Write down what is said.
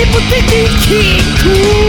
Hipotético!